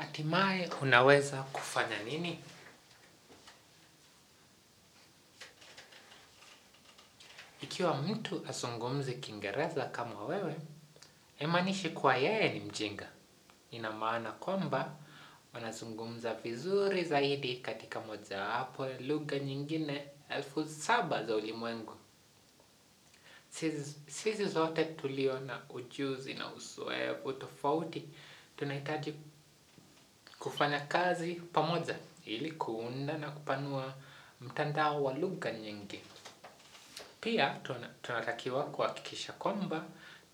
Hatimaye unaweza kufanya nini? Ikiwa mtu azungumzi kiingereza kama wewe, haimaanishi kuwa yeye ni mjinga. Ina maana kwamba wanazungumza vizuri zaidi katika mojawapo ya lugha nyingine elfu saba za ulimwengu. Sisi zote tulio na ujuzi na uzoefu tofauti tunahitaji kufanya kazi pamoja ili kuunda na kupanua mtandao wa lugha nyingi. Pia tunatakiwa kuhakikisha kwamba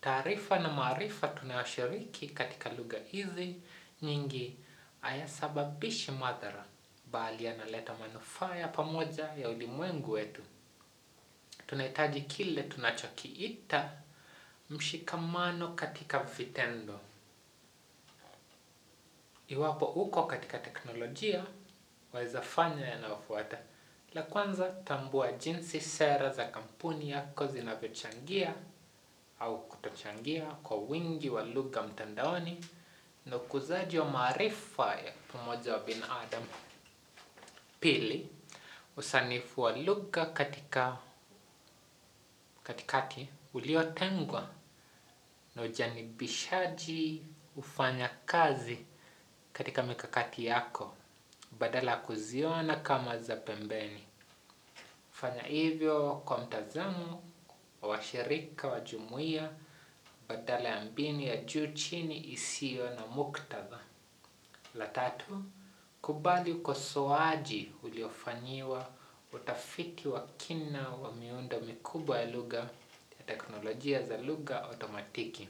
taarifa na maarifa tunayoshiriki katika lugha hizi nyingi hayasababishi madhara bali yanaleta manufaa ya pamoja ya ulimwengu wetu. Tunahitaji kile tunachokiita mshikamano katika vitendo. Iwapo uko katika teknolojia, waweza fanya yanayofuata. La kwanza tambua jinsi sera za kampuni yako zinavyochangia au kutochangia kwa wingi wa lugha mtandaoni na ukuzaji wa maarifa ya pamoja wa binadamu. Pili, usanifu wa lugha katika katikati uliotengwa na ujanibishaji hufanya kazi katika mikakati yako badala ya kuziona kama za pembeni. Fanya hivyo kwa mtazamo wa washirika wa jumuiya badala ya mbinu ya juu chini isiyo na muktadha. La tatu, kubali ukosoaji uliofanyiwa utafiti wa kina wa miundo mikubwa ya lugha ya teknolojia za lugha otomatiki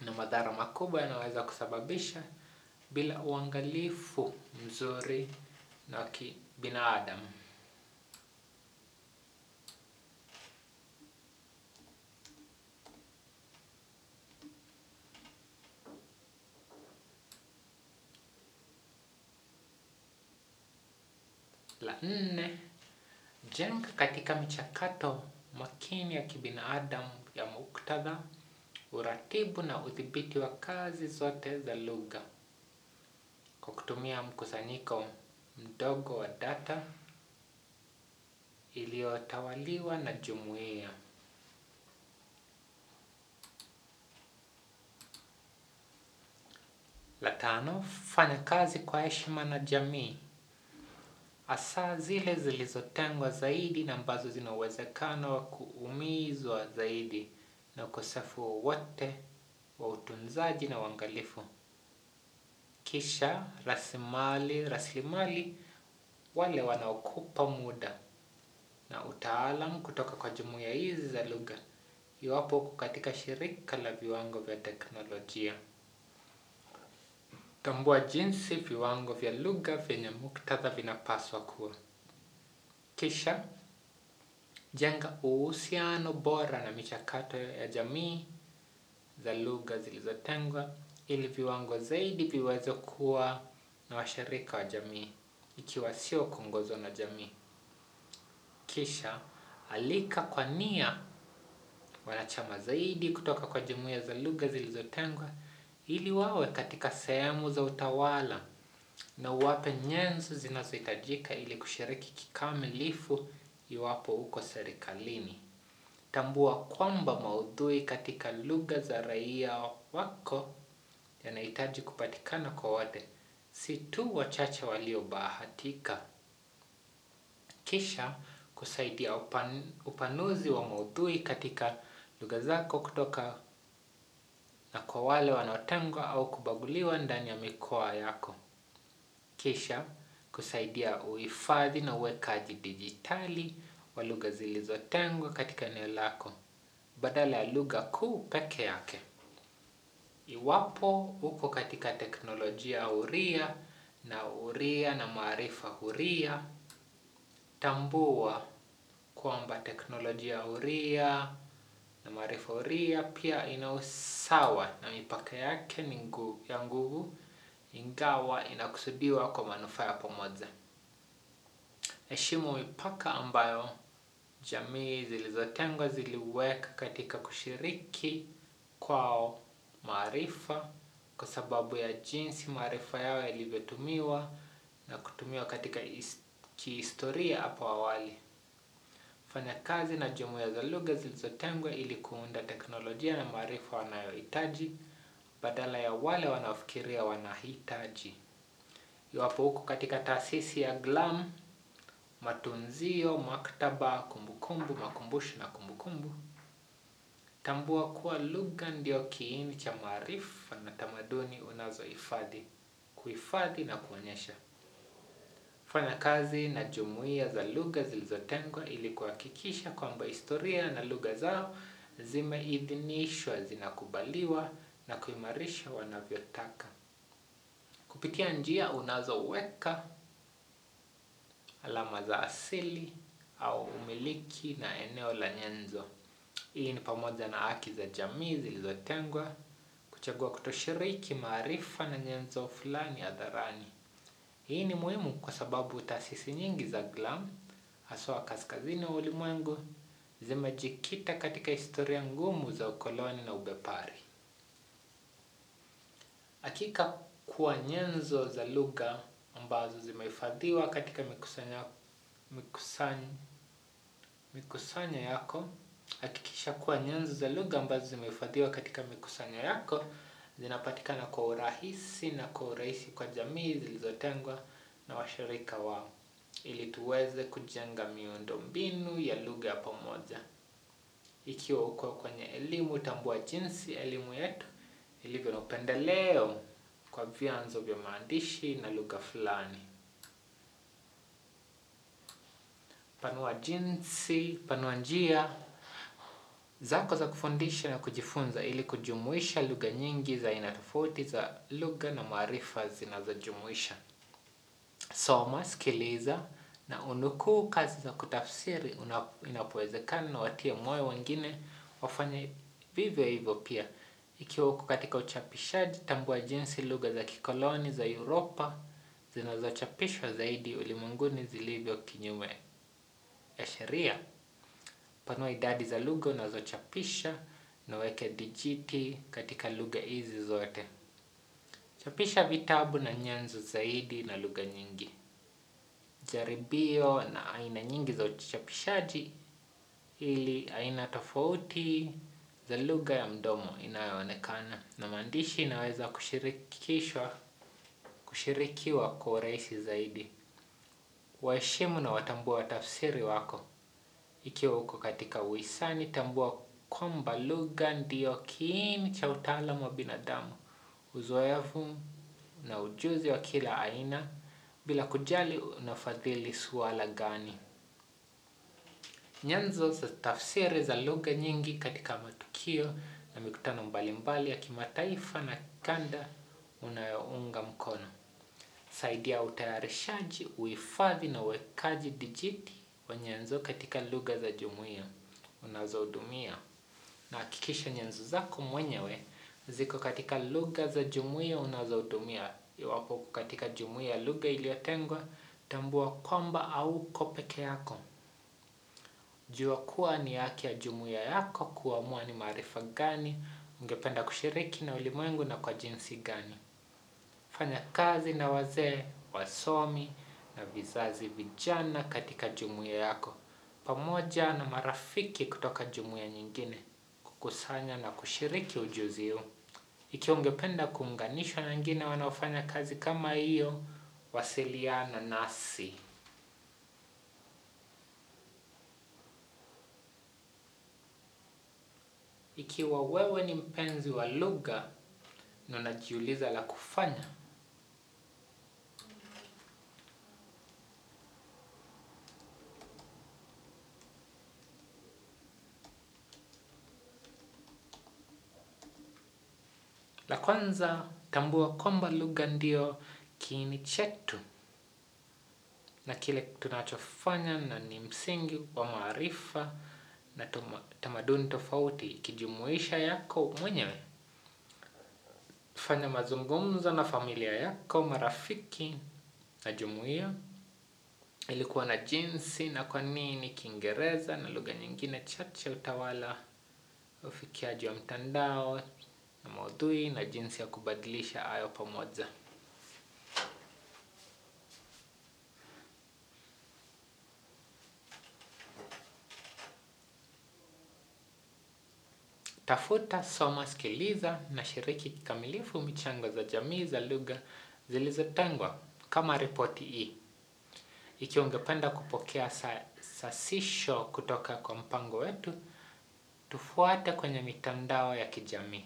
na madhara makubwa yanaweza kusababisha bila uangalifu mzuri na kibinadamu. La nne, jenga katika michakato makini ya kibinadamu ya muktadha, uratibu na udhibiti wa kazi zote za lugha. Kwa kutumia mkusanyiko mdogo wa data iliyotawaliwa na jumuiya. La tano, fanya kazi kwa heshima na jamii. Hasa zile zilizotengwa zaidi na ambazo zina uwezekano wa kuumizwa zaidi na ukosefu wowote wa utunzaji na uangalifu. Kisha rasilimali rasilimali wale wanaokupa muda na utaalam kutoka kwa jumuiya hizi za lugha iwapo uko katika shirika la viwango vya teknolojia. Tambua jinsi viwango vya lugha vyenye muktadha vinapaswa kuwa. Kisha, jenga uhusiano bora na michakato ya jamii za lugha zilizotengwa ili viwango zaidi viweze kuwa na washirika wa jamii ikiwa sio kuongozwa na jamii. Kisha, alika kwa nia wanachama zaidi kutoka kwa jumuiya za lugha zilizotengwa ili wawe katika sehemu za utawala na uwape nyenzo zinazohitajika ili kushiriki kikamilifu iwapo uko serikalini. Tambua kwamba maudhui katika lugha za raia wako yanahitaji kupatikana kwa wote. Si tu wachache waliobahatika. Kisha kusaidia upan, upanuzi wa maudhui katika lugha zako kutoka na kwa wale wanaotengwa au kubaguliwa ndani ya mikoa yako. Kisha kusaidia uhifadhi na uwekaji dijitali wa lugha zilizotengwa katika eneo lako. Badala ya lugha kuu peke yake. Iwapo uko katika teknolojia huria na huria na maarifa huria. Tambua kwamba teknolojia huria na maarifa huria pia ina usawa na mipaka yake ni ya nguvu ingawa inakusudiwa kwa manufaa ya pamoja. Heshimu mipaka ambayo jamii zilizotengwa ziliweka katika kushiriki kwao maarifa, kwa sababu ya jinsi maarifa yao yalivyotumiwa na kutumiwa katika kihistoria hapo awali. Fanya kazi na jumuiya za lugha zilizotengwa ili kuunda teknolojia na maarifa wanayohitaji badala ya wale wanaofikiria wanahitaji. Iwapo huko katika taasisi ya GLAM, matunzio, maktaba, kumbukumbu, makumbusho na kumbukumbu, tambua kuwa lugha ndio kiini cha maarifa na tamaduni unazohifadhi, kuhifadhi na kuonyesha. Fanya kazi na jumuiya za lugha zilizotengwa ili kuhakikisha kwamba historia na lugha zao zimeidhinishwa, zinakubaliwa na kuimarisha wanavyotaka. Kupitia njia unazoweka alama za asili au umiliki na eneo la nyenzo. Hii ni pamoja na haki za jamii zilizotengwa, kuchagua kutoshiriki maarifa na nyenzo fulani hadharani. Hii ni muhimu kwa sababu taasisi nyingi za GLAM, haswa kaskazini wa ulimwengu, zimejikita katika historia ngumu za ukoloni na ubepari. Hakika kuwa nyenzo za lugha ambazo zimehifadhiwa katika mikusanyo yako, hakikisha kuwa nyenzo za lugha ambazo zimehifadhiwa katika mikusanyo yako, zinapatikana kwa urahisi na kwa urahisi kwa jamii zilizotengwa na washirika wao. Ili tuweze kujenga miundo mbinu ya lugha ya pamoja. Ikiwa uko kwenye elimu tambua jinsi elimu yetu ilivyo na upendeleo kwa vyanzo vya maandishi na lugha fulani. Panua jinsi, panua njia zako za kufundisha na kujifunza ili kujumuisha lugha nyingi za aina tofauti za lugha na maarifa zinazojumuisha. Soma, sikiliza na unukuu kazi za kutafsiri inapowezekana na watie moyo wengine wafanye vivyo hivyo pia. Ikiwa uko katika uchapishaji tambua jinsi lugha za kikoloni za Europa zinazochapishwa zaidi ulimwenguni zilivyo kinyume ya sheria. Panua idadi za lugha unazochapisha na uweke dijiti katika lugha hizi zote. Chapisha vitabu na nyenzo zaidi na lugha nyingi. Jaribio na aina nyingi za uchapishaji ili aina tofauti za lugha ya mdomo inayoonekana na maandishi inaweza kushirikishwa kushirikiwa kwa urahisi zaidi. Waheshimu na watambua watafsiri wako. Ikiwa uko katika uhisani tambua kwamba lugha ndiyo kiini cha utaalamu wa binadamu. Uzoefu na ujuzi wa kila aina bila kujali unafadhili suala gani. Nyanzo za tafsiri za lugha nyingi katika matukio na mikutano mbalimbali ya kimataifa na kanda unayounga mkono. Saidia utayarishaji, uhifadhi na uwekaji dijiti wa nyenzo katika lugha za jumuiya unazohudumia. Na hakikisha nyenzo zako mwenyewe ziko katika lugha za jumuiya unazohudumia. Iwapo uko katika jumuiya lugha iliyotengwa tambua kwamba hauko peke yako. Jua kuwa ni haki ya jumuiya yako kuamua ni maarifa gani ungependa kushiriki na ulimwengu na kwa jinsi gani. Fanya kazi na wazee, wasomi na vizazi vijana katika jumuiya yako. Pamoja na marafiki kutoka jumuiya nyingine kukusanya na kushiriki ujuzi huu. Ikiwa ungependa kuunganishwa na wengine wanaofanya kazi kama hiyo, wasiliana nasi. Ikiwa wewe ni mpenzi wa lugha na unajiuliza la kufanya, la kwanza tambua kwamba lugha ndio kiini chetu na kile tunachofanya na ni msingi wa maarifa na tamaduni tofauti ikijumuisha yako mwenyewe. Fanya mazungumzo na familia yako, marafiki na jumuiya ili kuwa na jinsi na kwa nini kiingereza na lugha nyingine chache utawala ufikiaji wa mtandao na maudhui na jinsi ya kubadilisha hayo pamoja. Tafuta, soma, sikiliza na shiriki kikamilifu michango za jamii za lugha zilizotengwa kama ripoti hii. Ikiwa ungependa kupokea sasisho kutoka kwa mpango wetu, tufuate kwenye mitandao ya kijamii.